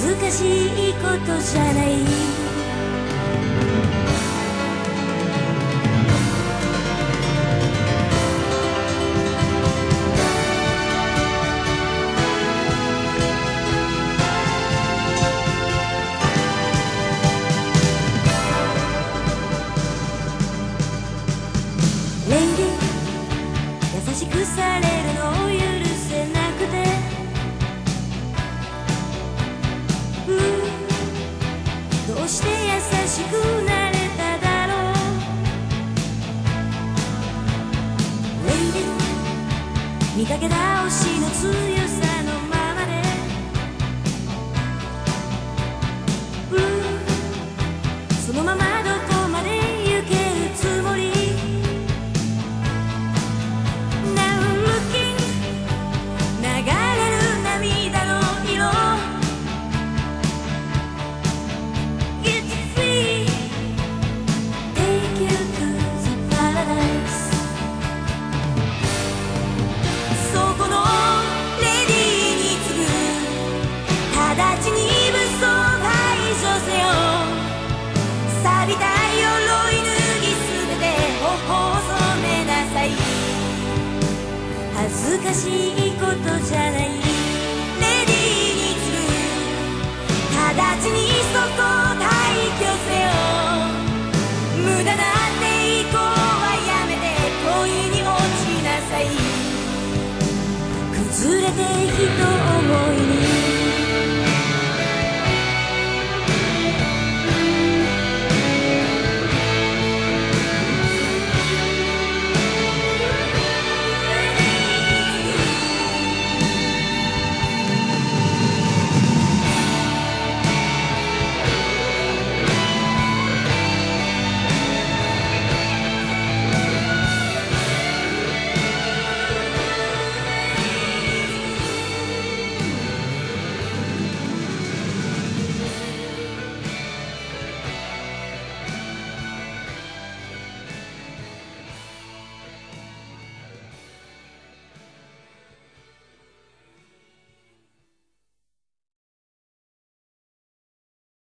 難しいことじゃない。優しくされるの。どうして優しくなれただろう。Waiting 見かけ倒しの強いびたい鎧脱ぎすべてを細めなさい。恥ずかしいことじゃない。レディーにする。直ちにそこを退去せよ。無駄な抵抗はやめて恋に落ちなさい。崩れ